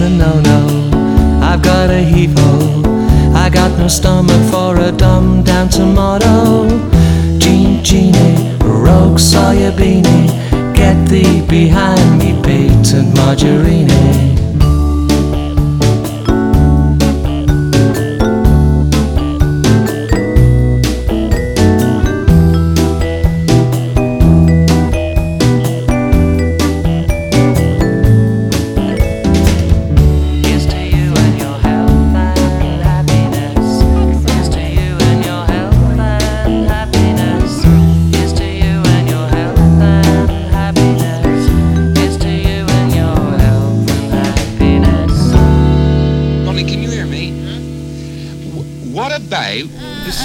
a no no. I've got a heave ho. I got no stomach for a dumbed down tomato. Gene Genie, rogue saw your beanie. Get thee behind me, patent margarine. What about this?